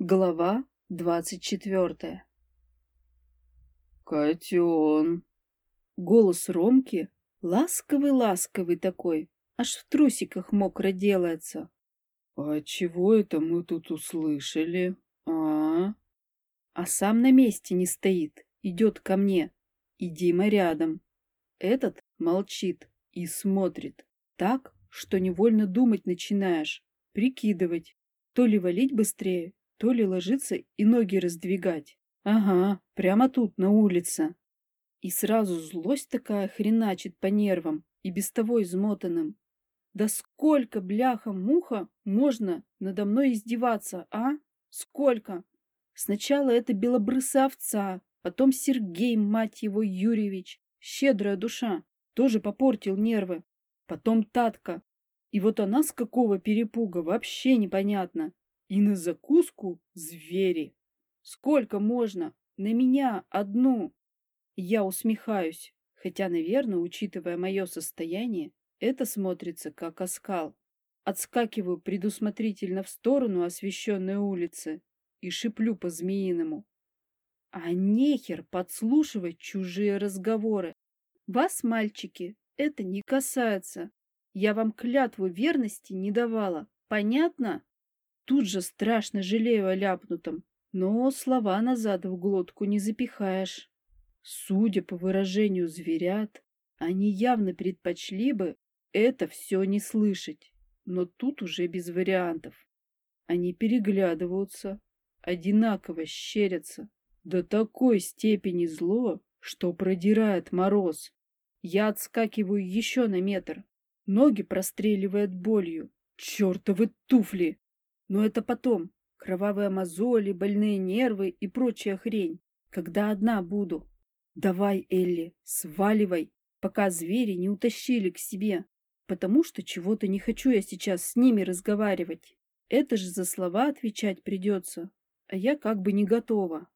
Глава двадцать четвертая. Котен. Голос Ромки ласковый-ласковый такой, аж в трусиках мокро делается. А чего это мы тут услышали, а? А сам на месте не стоит, идет ко мне, и Дима рядом. Этот молчит и смотрит так, что невольно думать начинаешь, прикидывать, то ли валить быстрее, то ли ложиться и ноги раздвигать. Ага, прямо тут, на улице. И сразу злость такая хреначит по нервам и без того измотанным. Да сколько, бляха-муха, можно надо мной издеваться, а? Сколько? Сначала это белобрысая овца, потом Сергей, мать его, Юрьевич, щедрая душа, тоже попортил нервы. Потом Татка. И вот она с какого перепуга, вообще непонятно. И на закуску звери. Сколько можно? На меня одну. Я усмехаюсь, хотя, наверное, учитывая мое состояние, это смотрится как оскал. Отскакиваю предусмотрительно в сторону освещенной улицы и шиплю по-змеиному. А нехер подслушивать чужие разговоры. Вас, мальчики, это не касается. Я вам клятву верности не давала. Понятно? Тут же страшно жалею о ляпнутом, но слова назад в глотку не запихаешь. Судя по выражению зверят, они явно предпочли бы это все не слышать, но тут уже без вариантов. Они переглядываются, одинаково щерятся, до такой степени зло, что продирает мороз. Я отскакиваю еще на метр, ноги простреливает болью. Чертовы туфли! Но это потом. Кровавые мозоли, больные нервы и прочая хрень. Когда одна буду. Давай, Элли, сваливай, пока звери не утащили к себе. Потому что чего-то не хочу я сейчас с ними разговаривать. Это же за слова отвечать придется. А я как бы не готова.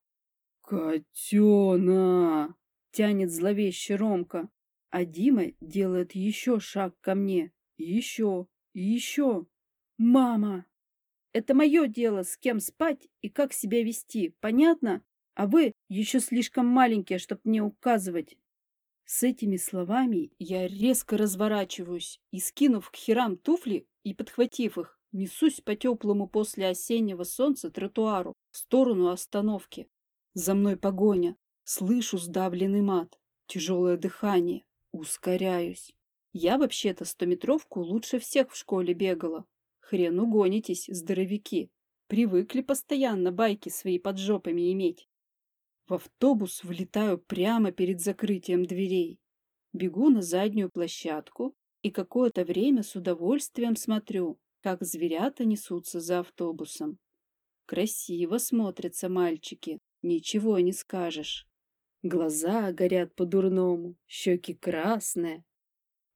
«Котена!» — тянет зловеще Ромка. А Дима делает еще шаг ко мне. Еще, еще. «Мама!» Это мое дело, с кем спать и как себя вести, понятно? А вы еще слишком маленькие, чтобы мне указывать. С этими словами я резко разворачиваюсь и, скинув к херам туфли и подхватив их, несусь по теплому после осеннего солнца тротуару в сторону остановки. За мной погоня. Слышу сдавленный мат, тяжелое дыхание. Ускоряюсь. Я вообще-то стометровку лучше всех в школе бегала, Хрен угонитесь, здоровяки. Привыкли постоянно байки свои под жопами иметь. В автобус влетаю прямо перед закрытием дверей. Бегу на заднюю площадку и какое-то время с удовольствием смотрю, как зверята несутся за автобусом. Красиво смотрятся мальчики, ничего не скажешь. Глаза горят по-дурному, щеки красные.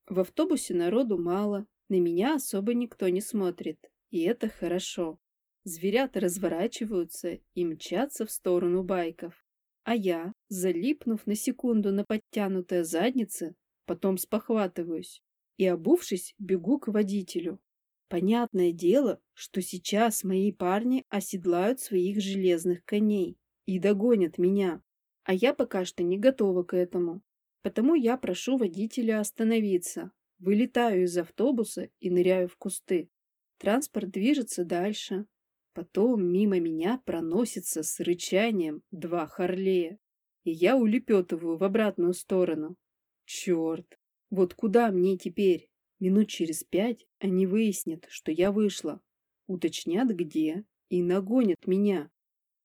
В автобусе народу мало, на меня особо никто не смотрит, и это хорошо. Зверята разворачиваются и мчатся в сторону байков. А я, залипнув на секунду на подтянутые задницы, потом спохватываюсь и, обувшись, бегу к водителю. Понятное дело, что сейчас мои парни оседлают своих железных коней и догонят меня, а я пока что не готова к этому. Потому я прошу водителя остановиться, Вылетаю из автобуса и ныряю в кусты. Транспорт движется дальше. Потом мимо меня проносится с рычанием два Харлея. И я улепетываю в обратную сторону. Черт! Вот куда мне теперь? Минут через пять они выяснят, что я вышла. Уточнят где и нагонят меня.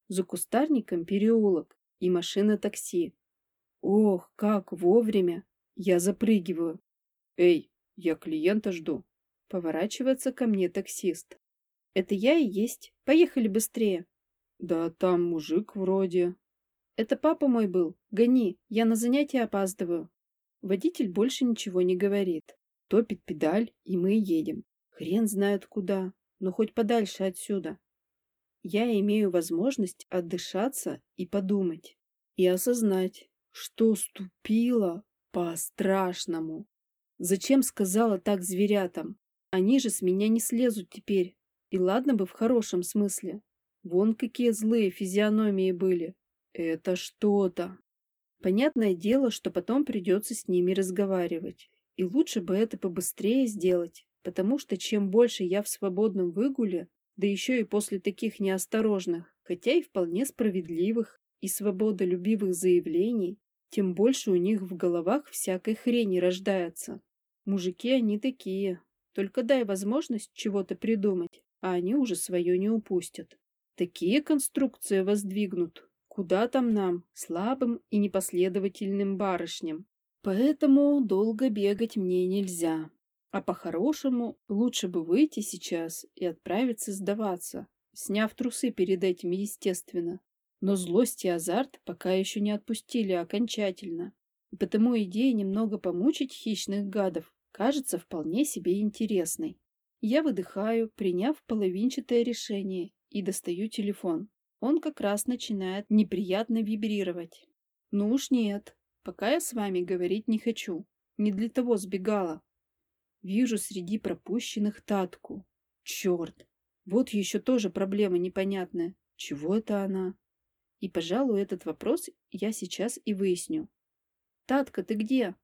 За кустарником переулок и машина такси. Ох, как вовремя! Я запрыгиваю. «Эй, я клиента жду». Поворачивается ко мне таксист. «Это я и есть. Поехали быстрее». «Да там мужик вроде». «Это папа мой был. Гони, я на занятия опаздываю». Водитель больше ничего не говорит. Топит педаль, и мы едем. Хрен знает куда, но хоть подальше отсюда. Я имею возможность отдышаться и подумать. И осознать, что ступила по-страшному. Зачем сказала так зверятам? Они же с меня не слезут теперь. И ладно бы в хорошем смысле. Вон какие злые физиономии были. Это что-то. Понятное дело, что потом придется с ними разговаривать. И лучше бы это побыстрее сделать, потому что чем больше я в свободном выгуле, да еще и после таких неосторожных, хотя и вполне справедливых и свободолюбивых заявлений, тем больше у них в головах всякой хрени рождается. Мужики они такие, только дай возможность чего-то придумать, а они уже свое не упустят. Такие конструкции воздвигнут, куда там нам, слабым и непоследовательным барышням. Поэтому долго бегать мне нельзя. А по-хорошему лучше бы выйти сейчас и отправиться сдаваться, сняв трусы перед этим, естественно. Но злость и азарт пока еще не отпустили окончательно. И потому идея немного помучить хищных гадов кажется вполне себе интересной. Я выдыхаю, приняв половинчатое решение, и достаю телефон. Он как раз начинает неприятно вибрировать. Ну уж нет, пока я с вами говорить не хочу. Не для того сбегала. Вижу среди пропущенных Татку. Черт! Вот еще тоже проблема непонятная. Чего это она? И, пожалуй, этот вопрос я сейчас и выясню. Татка, ты где?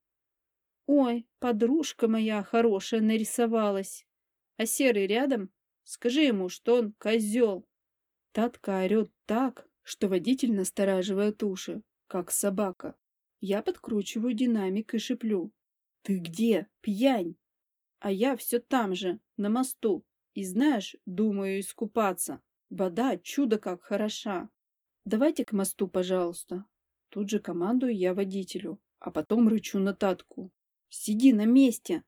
Ой, подружка моя хорошая нарисовалась. А Серый рядом? Скажи ему, что он козел. Татка орет так, что водитель настораживает уши, как собака. Я подкручиваю динамик и шиплю. Ты где, пьянь? А я все там же, на мосту. И знаешь, думаю искупаться. Вода чудо как хороша. Давайте к мосту, пожалуйста. Тут же командую я водителю, а потом рычу на Татку. Сиди на месте.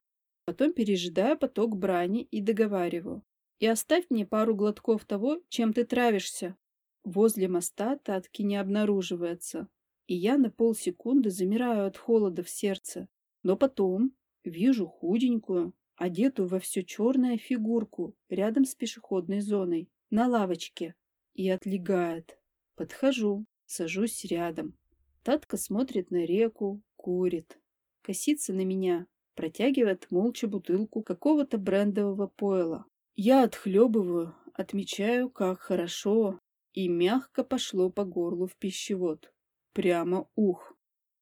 Потом пережидаю поток брани и договариваю. И оставь мне пару глотков того, чем ты травишься. Возле моста Татки не обнаруживается. И я на полсекунды замираю от холода в сердце. Но потом вижу худенькую, одетую во все черное фигурку рядом с пешеходной зоной, на лавочке, и отлегает. Подхожу, сажусь рядом. Татка смотрит на реку, курит, косится на меня, протягивает молча бутылку какого-то брендового пойла. Я отхлебываю, отмечаю, как хорошо и мягко пошло по горлу в пищевод. Прямо ух,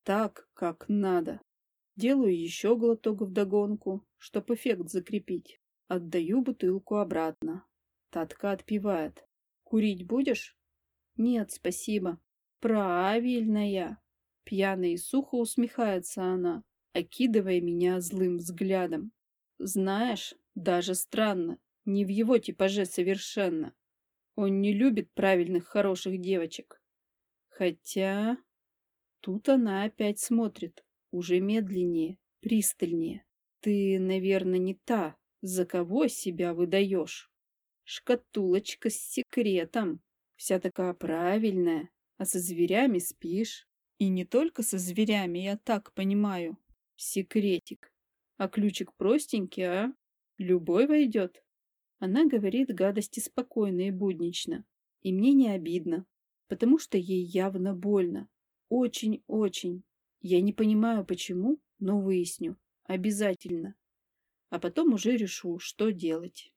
так, как надо. Делаю еще глоток вдогонку, чтоб эффект закрепить. Отдаю бутылку обратно. Татка отпивает. «Курить будешь?» «Нет, спасибо». «Правильная!» Пьяно и сухо усмехается она, окидывая меня злым взглядом. «Знаешь, даже странно, не в его типаже совершенно. Он не любит правильных, хороших девочек. Хотя... Тут она опять смотрит, уже медленнее, пристальнее. Ты, наверное, не та, за кого себя выдаешь. Шкатулочка с секретом, вся такая правильная, а со зверями спишь. И не только со зверями, я так понимаю. Секретик. А ключик простенький, а? Любой войдет. Она говорит гадости спокойно и буднично. И мне не обидно, потому что ей явно больно. Очень-очень. Я не понимаю, почему, но выясню. Обязательно. А потом уже решу, что делать.